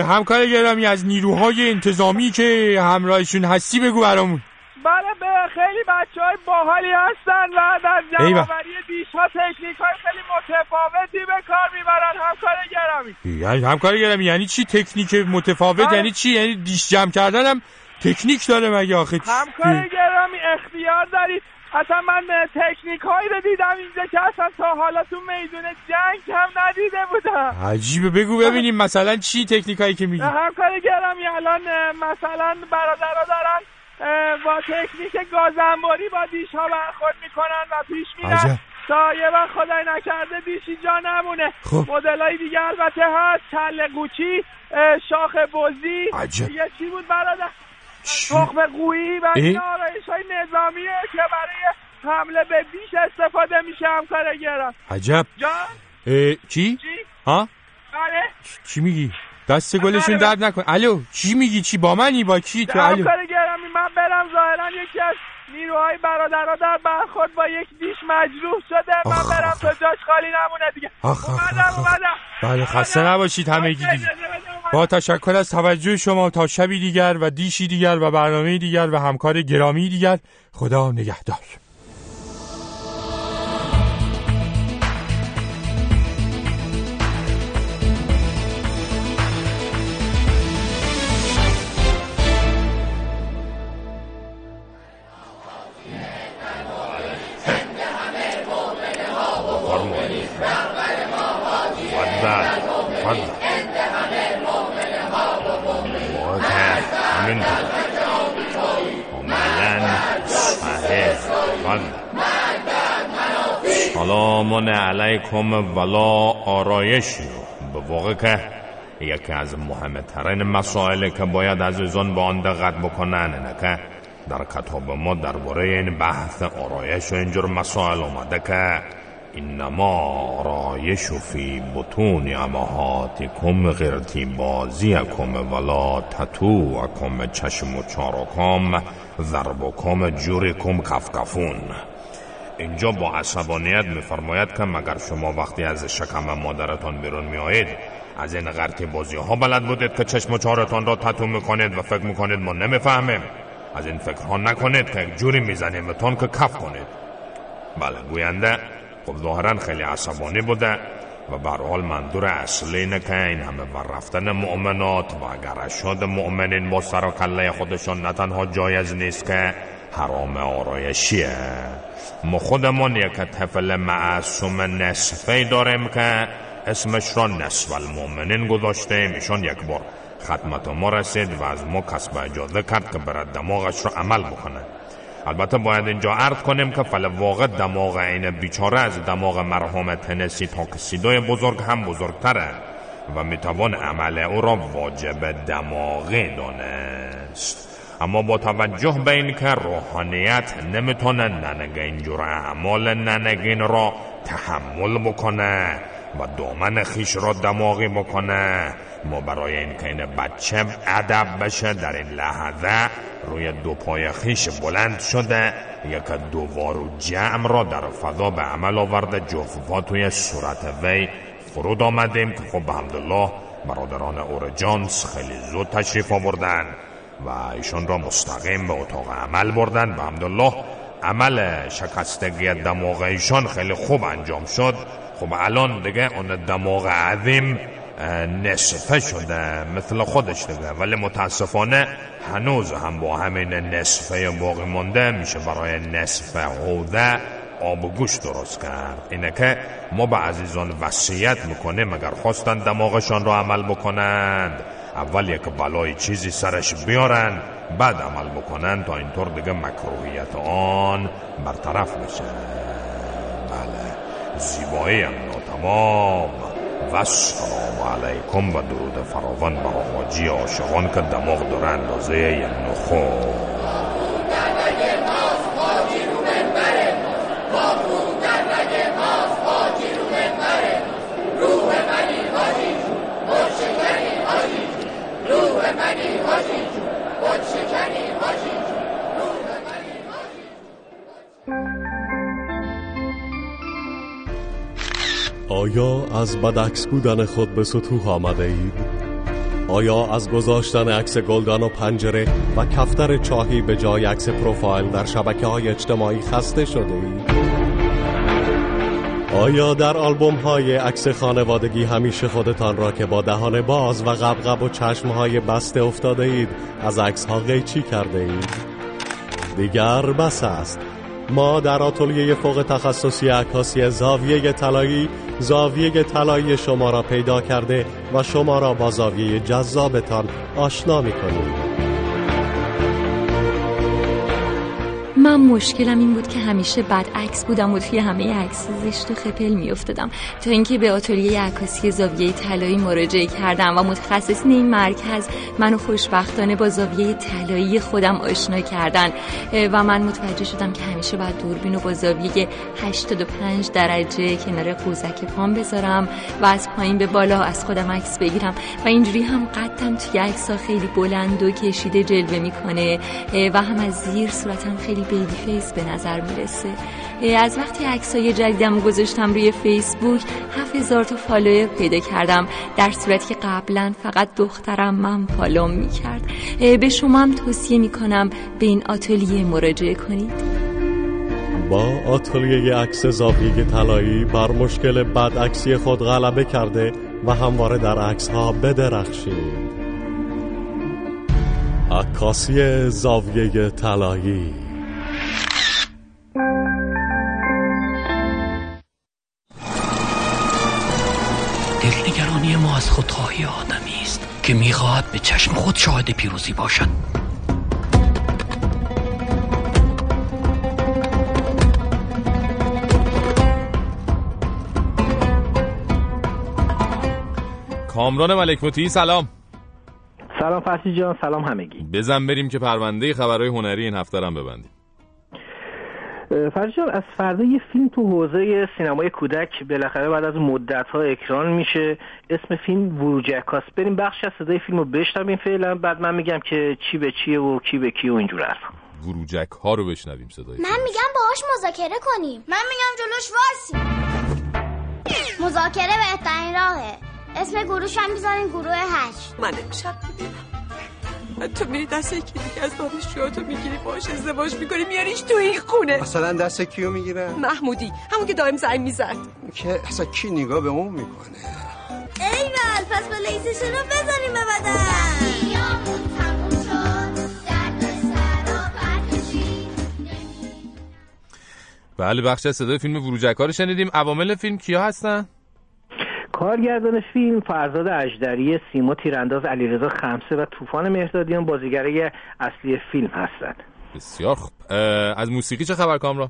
Speaker 19: همکار گرامی از نیروهای انتظامی که همراهشون هستی بگو برامون.
Speaker 20: بله به خیلی بچه های باحالی هستن. و در جمعوری دیش ها تکنیک های خیلی متفاوتی به کار می‌برن. همکار گرامی.
Speaker 19: یعنی همکار گرامی یعنی چی؟ تکنیک متفاوت یعنی چی؟ یعنی دیش جمع کردن هم تکنیک داره مگه آخه؟
Speaker 20: همکار گرامی اختیار دارید. اصلا من تکنیک هایی رو دیدم اینجا که اصلا تا حالا تو میدون جنگ هم ندیده بودم.
Speaker 19: عجیبه بگو ببینیم مثلا چی تکنیک هایی که میگی؟
Speaker 20: همکار گرامی الان مثلا برادرها دارن با تکنیک گازنباری با دیش ها برخورد می‌کنن و پیش میرن. تا یه وقت خدای نکرده دیشی جا نمونه.
Speaker 19: خب.
Speaker 20: مدل های دیگه البته هست. کل قوچی شاخ بزی. دیگه چی بود برادر؟ تخم قویی و این آرایش های نظامیه که برای حمله به دیش استفاده میشه همکار گرم
Speaker 19: عجب.
Speaker 20: جان؟
Speaker 19: چی؟
Speaker 20: چی؟
Speaker 19: ها؟
Speaker 20: بله.
Speaker 19: چی میگی؟ دست گلشون درد نکن. الو چی میگی؟ چی؟ با منی؟ با کی تو؟ الو.
Speaker 20: گرامی من برم ظاهرا یکی از نیروهای برادرها در برخورد با یک دیش مجروح شده. من برم تا جاش خالی نمونه دیگه.
Speaker 19: آخ
Speaker 20: اومدم اومدم.
Speaker 19: بله خسته نباشید همگی دیگه. با تشکر از توجه شما تا شبی دیگر و دیشی دیگر و برنامه دیگر و همکار گرامی دیگر. خدا نگهدار.
Speaker 21: سلام علیکم ولا آرایش. به واقع که یکی از مهمترین مسائل که باید عزیزان با آن دقت بکنن نه که در کتاب ما درباره این بحث آرایش و اینجور مسائل اومده که اینما آرایش فی بطون امهاتکم غیرتی بازیکم ولا تتوکم چشم و چارکم ضربکم جورکم کفکفون اینجا با عصبانیت میفرماید که مگر شما وقتی از شکم مادرتان بیرون میآیید از این غرتی بازی ها بلد بودید که چشم و چارتان را تتو می‌کنید و فکر می‌کنید ما نمی‌فهمیم. از این فکرها نکنید که یک جوری می‌زنیم تون که کف کنید. بله گوینده خب ظاهرا خیلی عصبانی بوده و بر حال منظور اصلی اینه که این همه بر رفتن مؤمنات و اگر اشاد مؤمنین با سر کله خودشان نه تنها جایز نیست که حرام آرایشیه. ما خودمون یک طفل معصوم نصفی داریم که اسمش را نصف المؤمنین گذاشته ایشان یک بار خدمت ما رسید و از ما کسب اجازه کرد که برد دماغش را عمل بکنه. البته باید اینجا عرض کنیم که فل واقع دماغ این بیچاره از دماغ مرحوم تنسی تا که سیدای بزرگ هم بزرگتره و می‌توان عمل او را واجب دماغی دانست. اما با توجه به این که روحانیت نمی‌تونه ننگ اینجور اعمال ننگین را تحمل بکنه و دامن خیش را دماغی بکنه ما برای این که این بچه ادب بشه در این لحظه روی دو پای خیش بلند شده یک دوار و جمع را در فضا به عمل آورده جففا توی صورت وی فرود آمدیم که خب به برادران اورجانس خیلی زود تشریف آوردن. و ایشان را مستقیم به اتاق عمل بردن به حمدالله عمل شکستگی دماغ ایشان خیلی خوب انجام شد. خب الان دیگه اون دماغ عظیم نصفه شده مثل خودش دیگه. ولی متاسفانه هنوز هم با همین نصفه باقی مونده میشه برای نصف حوده آب گوش درست کرد. اینه که ما به عزیزان وصیت می‌کنیم اگر خواستن دماغشان رو عمل بکنند. اول یک بلای چیزی سرش بیارن بعد عمل بکنن تا اینطور دیگه مکروهیت آن برطرف بشه. بله زیبایی هم تمام. و سلام علیکم و درود فراوان برای حاجی عاشقان که دماغ داره اندازه یک نخو
Speaker 22: آیا از بدعکس بودن خود به سطوح آمده اید؟ آیا از گذاشتن عکس گلدان و پنجره و کفتر چاهی به جای عکس پروفایل در شبکه های اجتماعی خسته شده اید؟ آیا در آلبوم های عکس خانوادگی همیشه خودتان را که با دهان باز و غبغب و چشم های بسته افتاده اید از عکس ها قیچی کرده اید؟ دیگر بس است ما در آتلیه فوق تخصصی عکاسی زاویه طلایی زاویه طلایی شما را پیدا کرده و شما را با زاویه جذابتان آشنا می‌کنیم.
Speaker 11: من مشکلم این بود که همیشه بد عکس بودم و توی همه عکس زشت و خپل میافتادم. تا اینکه به آتلیه عکاسی زاویه طلایی مراجعه کردم و متخصصین این مرکز منو خوشبختانه با زاویه طلایی خودم آشنا کردن. و من متوجه شدم که همیشه باید دوربین رو با زاویه 85 درجه کنار قوزک پام بذارم و از پایین به بالا از خودم عکس بگیرم. و اینجوری هم قدم توی عکس خیلی بلند و کشیده جلوه می‌کنه. و هم از زیر صورتم خیلی baby face به نظر می‌رسه. از وقتی عکسای جدیدم گذاشتم روی فیسبوک 7000 تا follower پیدا کردم. در صورتی که قبلا فقط دخترم من follow م می‌کرد. به شما هم توصیه می‌کنم به این آتلیه مراجعه کنید.
Speaker 22: با آتلیه عکس زاویه طلایی بر مشکل بد عکسی خود غلبه کرده و همواره در عکس ها بدرخشید. عکاسی زاویه طلایی.
Speaker 23: دلنگرانی ما از خودخواهی آدمی است که می‌خواهد به چشم خود شاهد پیروزی باشد.
Speaker 2: کامران ملک سلام.
Speaker 24: سلام فرشی جان سلام همگی.
Speaker 2: بزن بریم که پرونده خبرهای هنری این هفته هم ببندیم.
Speaker 24: فرشان از فردا یه فیلم تو حوزه سینمای کودک بالاخره بعد از مدت ها اکران میشه. اسم فیلم وروجکاست بریم بخش از صدای فیلم رو بشنویم فعلا. بعد من میگم که چی به چیه و کی به کی و اینجور حرف
Speaker 2: وروجک ها رو بشنویم صدای
Speaker 25: من میگم باهاش مذاکره کنیم. من میگم جلوش وارسی مذاکره بهترین راهه. اسم گروش هم گروه هشت.
Speaker 26: من امشب تو میری دست یکی دیگه از دانشجوهاتو می‌گیری باش ازدواج می‌کنی میاریش تو این خونه.
Speaker 27: مثلا دست کیو می‌گیرن
Speaker 26: محمودی همون که دائم زنگ می‌زد.
Speaker 27: که اصلا کی نگاه به اون می‌کنه؟
Speaker 25: ایول پس به لیسشون رو بزنیم به
Speaker 2: بله بخش از صدای فیلم وروجک رو شنیدیم. عوامل فیلم کیا هستن؟
Speaker 24: کارگردان فیلم فرزاد اجدری سیما تیرانداز علیرضا خمسه و طوفان مهردادیان بازیگرای اصلی فیلم هستند.
Speaker 2: بسیار خوب. از موسیقی چه خبر کامران؟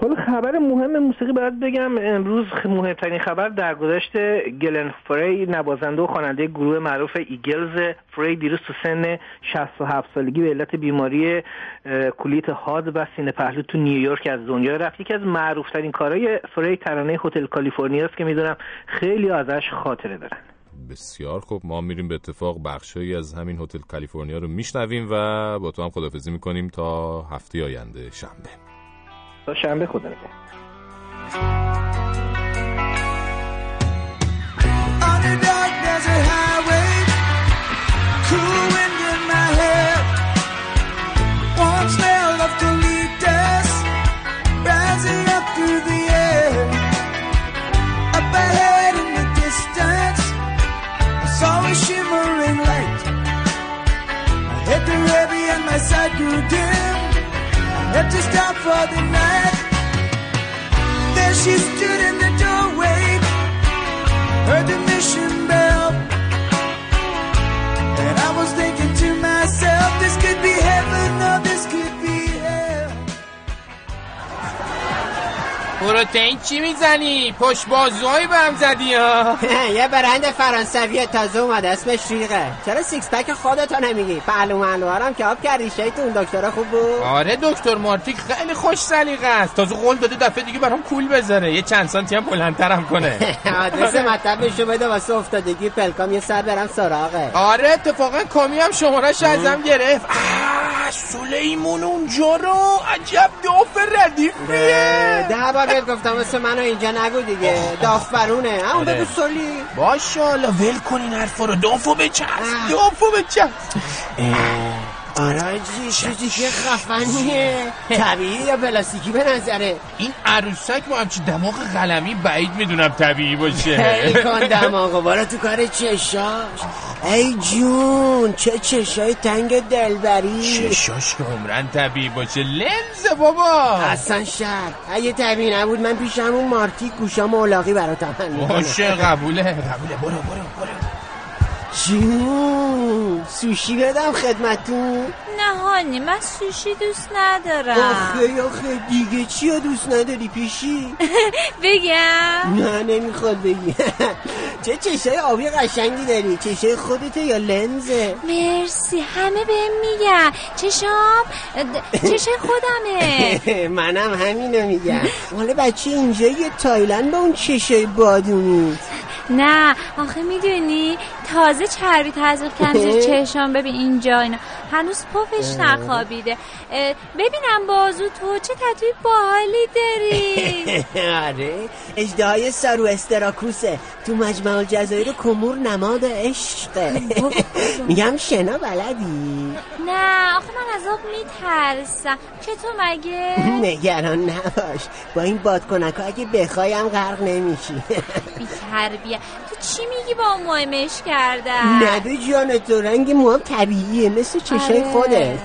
Speaker 24: حالا خبر مهم موسیقی باید بگم امروز مهمترین خبر در گذشت گلن فری نوازنده و خواننده گروه معروف ایگلز. فری دیروز تو سن 67 سالگی به علت بیماری کولیت حاد و سینه پهلو تو نیویورک از دنیا رفت. یکی از معروفترین کارهای فری ترانه هتل کالیفرنیا است که می‌دونم خیلی ازش خاطره دارن.
Speaker 2: بسیار خوب. ما میریم به اتفاق بخشی از همین هتل کالیفرنیا رو میشنویم و با تو هم خدافزی می‌کنیم تا هفته آینده شنبه.
Speaker 24: تا شنبه خدا نگهدار.
Speaker 2: چی می‌زنی؟ پشت بازوهایی به هم زدی ها. (laughs)
Speaker 28: یه برند فرانسوی تازه اومده اسمش ریقه چرا سیکس پک خودتو نمیگی؟ پهلو هم که آب کردی شیطون. دکتر خوب بود؟
Speaker 2: آره دکتر مارتیک خیلی خوش سلیقه است. تازه قول داده دفعه دیگه برام کول بذاره. یه چند سانتی هم بلندترم کنه. (laughs)
Speaker 28: آدرس مطبشو بده واسه افتادگی پلکام یه سر برم سراغه.
Speaker 2: آره اتفاقا کامی هم شمارش ازم گرفت. آه، سلیمون اونجا رو. عجب داف ردیفیه
Speaker 28: ده بار بهت گفتم واسه منو اینجا نگو دیگه. دافترونه همون
Speaker 2: آره.
Speaker 28: بگو سولی.
Speaker 2: باشه حالا ول کن این حرفا رو. دافو بچست دافو بچست
Speaker 28: آره چیزی که خفنیه. طبیعی یا پلاستیکی به نظره؟
Speaker 2: این عروسک با همچی دماغ قلمی بعید می‌دونم طبیعی باشه.
Speaker 28: کن دماغو بارا تو کار چشاش. ای جون چه چشای تنگ دلبری.
Speaker 2: چشاش که عمرن طبیعی باشه. لنز بابا.
Speaker 28: اصلا شر اگه طبیعی نبود من پیش همون مارتی گوشا مولاقی برات عمل می‌کنم.
Speaker 2: باشه قبوله قبوله. برو برو برو.
Speaker 28: جون سوشی بدم خدمتون.
Speaker 29: نه هانی من سوشی دوست ندارم.
Speaker 28: آخه آخه دیگه چیا دوست نداری پیشی؟ (laughs)
Speaker 29: بگم.
Speaker 28: نه نمی‌خواد بگی (laughs) چه چشای آبی قشنگی داری؟ چشای خودته یا لنزه؟
Speaker 29: مرسی همه بهم میگن. چشام چشم خودمه. (laughs)
Speaker 28: منم همینو میگم. حالا بچه اینجا یه تایلند با اون چشای بادونی.
Speaker 29: نه آخه می‌دونی تازه چربی تزریق کردم زیر چشام ببین اینجا اینا. هنوز پفش نخوابیده. ببینم بازو تو چه تطویب باحالی داری. (laughs)
Speaker 28: آره. اجدهای سارو استراکوسه. تو مجمع الجزایر کمور نماد عشقه (laughs) میگم شنا بلدی؟
Speaker 29: نه آخه من از آب میترسم. چطور مگه؟ (laughs)
Speaker 28: نگران نباش. با این بادکنک ها اگه بخوایم غرق نمیشی.
Speaker 29: بی تربیه تو چی میگی با مهمش کردن؟
Speaker 28: نده جان تو رنگ موام طبیعیه مثل چشای
Speaker 29: آره.
Speaker 28: خوده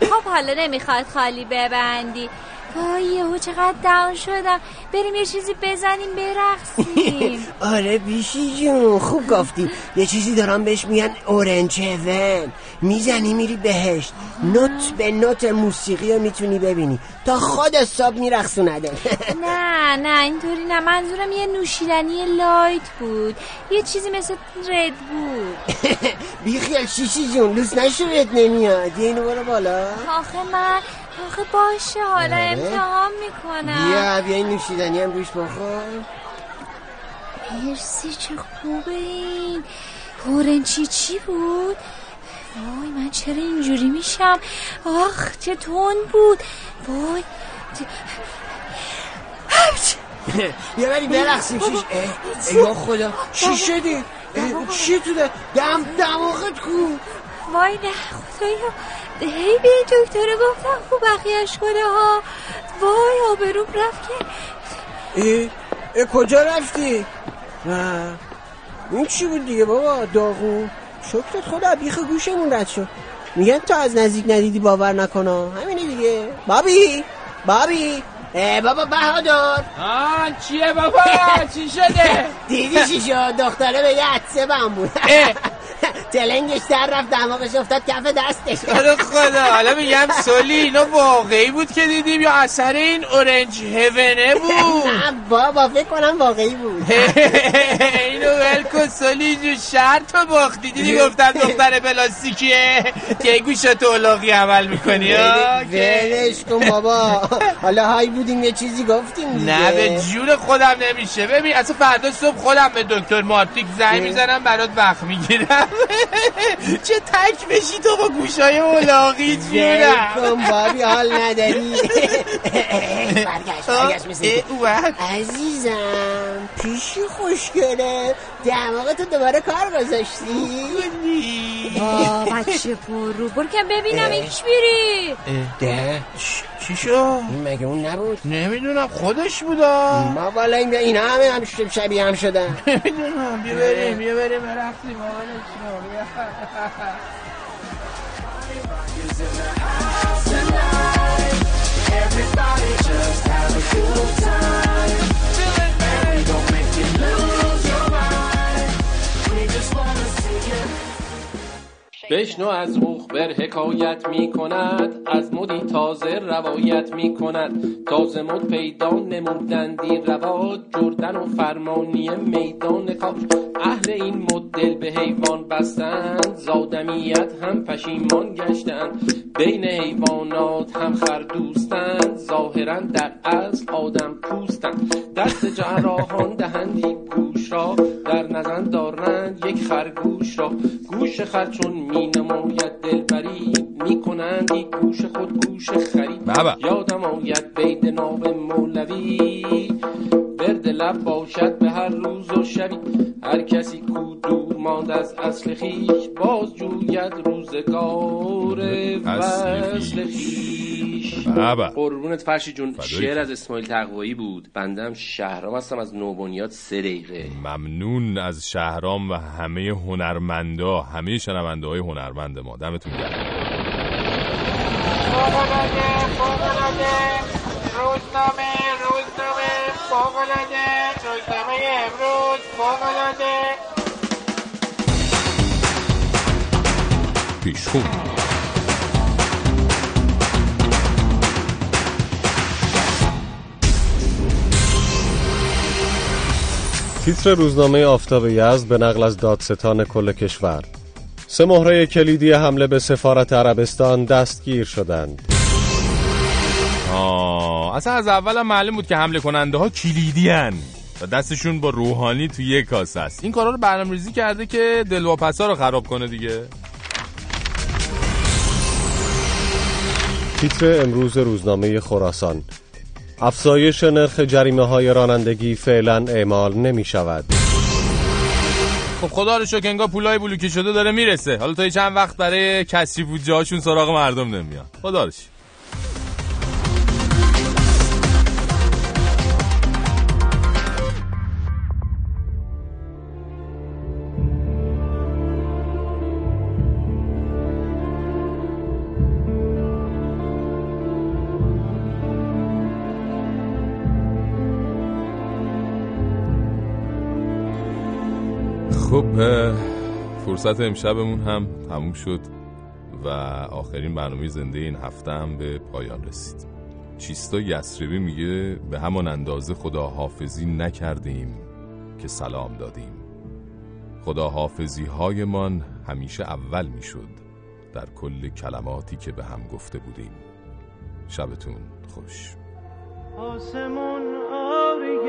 Speaker 29: خب حالا نمی‌خواد خالی ببندی. وای یهو چقدر داون شدم. بریم یه چیزی بزنیم برقصیم. (laughs)
Speaker 28: آره بیشی جون خوب گفتی. یه چیزی دارم بهش میگن اورنج هون می‌زنی میری بهشت. نوت به نوت موسیقی رو می‌تونی ببینی. تا خود حساب میرخصونده (laughs)
Speaker 29: نه نه اینطوری نه. منظورم یه نوشیدنی لایت بود. یه چیزی مثل رد بود. (laughs)
Speaker 28: بیخیال شیشی جون لوس نشویت نمیاد. یه اینو برو بالا.
Speaker 29: آخه من آخه باشه حالا
Speaker 28: آره.
Speaker 29: امتحان می‌کنم.
Speaker 28: بیا بیا این نوشیدنی هم روش بخور.
Speaker 29: مرسی چه خوبه این. هورنچی چی بود؟ وای من چرا اینجوری میشم؟ آخ چه تون بود. وای (laughs)
Speaker 28: بیا بریم برقصیم شیش ای یا خدا. چی شدی چی تو دم دماغت کو.
Speaker 29: وای نه خدایا. هی به این دکتر گفتم خوب بخیش کنه ها. وای آبروم رفت که.
Speaker 28: اه اه کجا رفتی؟ نه. این چی بود دیگه بابا؟ داغون. شکرت خدا بیخ گوشمون رد شد. میگن تا از نزدیک ندیدی باور نکنه. همینه دیگه. بابی بابی. اه بابا بهادر.
Speaker 2: آه چیه بابا؟ چی شده؟ (laughs)
Speaker 28: دیدی چی شد؟ دختره به یه عدسه بم بود تلنگش در رفت دماغش افتاد کف دستش.
Speaker 2: آره خدا حالا میگم سولی اینا واقعی بود که دیدیم یا اثر این اورنج هونه بود؟
Speaker 28: نه بابا فکر کنم واقعی بود. (laughs)
Speaker 2: اینو ول کن سولی جو شرط رو باختی. دیدی گفتم دختر پلاستیکیه که گوشت اولاقی عمل می‌کنی؟
Speaker 28: ولش کن بابا. حالا های بودیم یه چیزی گفتیم دیگه.
Speaker 2: نه به جون خودم نمیشه. ببین اصلا فردا صبح خودم به دکتر مارتیک زنگ می‌زنم برات وقت می‌گیرم. (laughs) چه تک بشی تو با گوشای اولاقی
Speaker 28: ول
Speaker 2: جونم
Speaker 28: بابی حال نداری. (laughs) برگشت برگشت مثل. عزیزم پیشی خوشگله دماغ تو دوباره کار گذاشتی؟
Speaker 29: آه بچه پرو برو که ببینم ایش بیری.
Speaker 28: ده.
Speaker 2: چی شد؟
Speaker 28: این مگه اون نبود؟
Speaker 2: نمی‌دونم خودش بودا.
Speaker 28: ما بالا این اینا همه هم شبیه هم شدن.
Speaker 2: نمی‌دونم بیا بریم بیا بریم برفتیم (laughs)
Speaker 30: بشنو از مخبر حکایت می کند از مدی تازه روایت می کند تازه مد پیدا نمودندی رواج جردن و فرمانی میدان کار اهل این مد دل به حیوان بستند. زادمیت هم پشیمان گشتند. بین حیوانات هم خردوستند ظاهرا در اصل آدم پوستند. دست جراحان دهندی گوش را در نزن دارند. یک خرگوش را. گوش خر چون می نماید دلبری می کنندی گوش خود گوش خرید.
Speaker 2: بابا.
Speaker 30: یادم آید بید ناب مولوی. برد لب باشد به هر روز و شبی. هر کسی کو دور ماند از اصل خیش باز جوید روزگار وصل خیش.
Speaker 2: بابا.
Speaker 30: قربونت فرشی جون. شعر از اسماعیل تقوایی بود. بندم شهرام هستم از نوبنیاد سه دقیقه.
Speaker 2: ممنون از شهرام و همه هنرمندا همه شنونده های هنرمند ما. دمتون گرم.
Speaker 20: روزنامه روزنامه فوقلاده روزنامه امروز فوقلاده
Speaker 2: پیشخون
Speaker 22: تیتر روزنامه آفتاب یزد به نقل از دادستان کل کشور. سه مهره کلیدی حمله به سفارت عربستان دستگیر شدند.
Speaker 2: آه. اصلا از اول معلوم بود که حمله کننده ها کلیدی هن و دستشون با روحانی تو یک کاسه است. این کارا رو برنامه ریزی کرده که دلواپسا رو خراب کنه دیگه.
Speaker 22: تیتر امروز روزنامه خراسان. افزایش نرخ جریمه های رانندگی فعلا اعمال نمی شود
Speaker 2: خب خدا رو شکر انگار پولای بلوکی شده داره می‌رسه. حالا تا چند وقت برای کسری بودجه هاشون سراغ مردم نمیاد خدا رو شکر. فرصت امشبمون هم تموم شد و آخرین برنامه زنده این هفته هم به پایان رسید. چیستا یسربی میگه به همان اندازه خدا حافظی نکردیم که سلام دادیم. خدا حافظی هایمان همیشه اول می‌شد در کل کلماتی که به هم گفته بودیم. شبتون خوش.
Speaker 31: آسمون آبی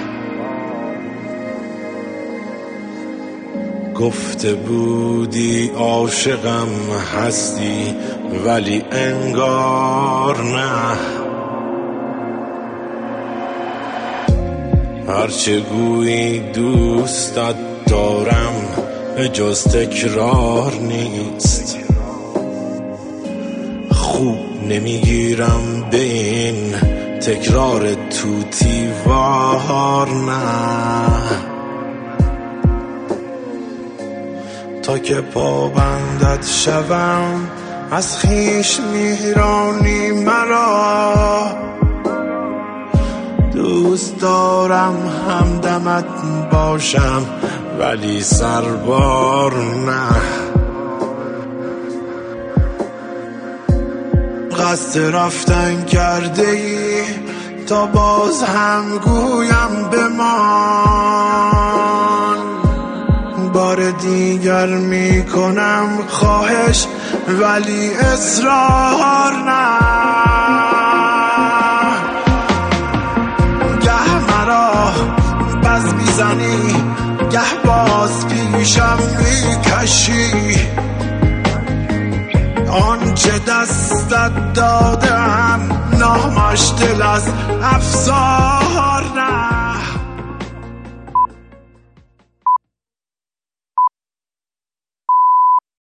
Speaker 10: گفته بودی عاشقم هستی ولی انگار نه. هرچه گویی دوستت دارم جز تکرار نیست. خوب نمی‌گیرم به این تکرار توتی وار نه. تا که پابندت شوم از خیش میرانی مرا. دوست دارم همدمت باشم ولی سربار نه. قصد رفتن کرده ای تا باز هم گویم بمان دیگر می‌کنم خواهش ولی اصرار نه. گه مرا بز می‌زنی گه باز پیشم می‌کشی. آنچه دستت دادم نامش دل از افزار نه.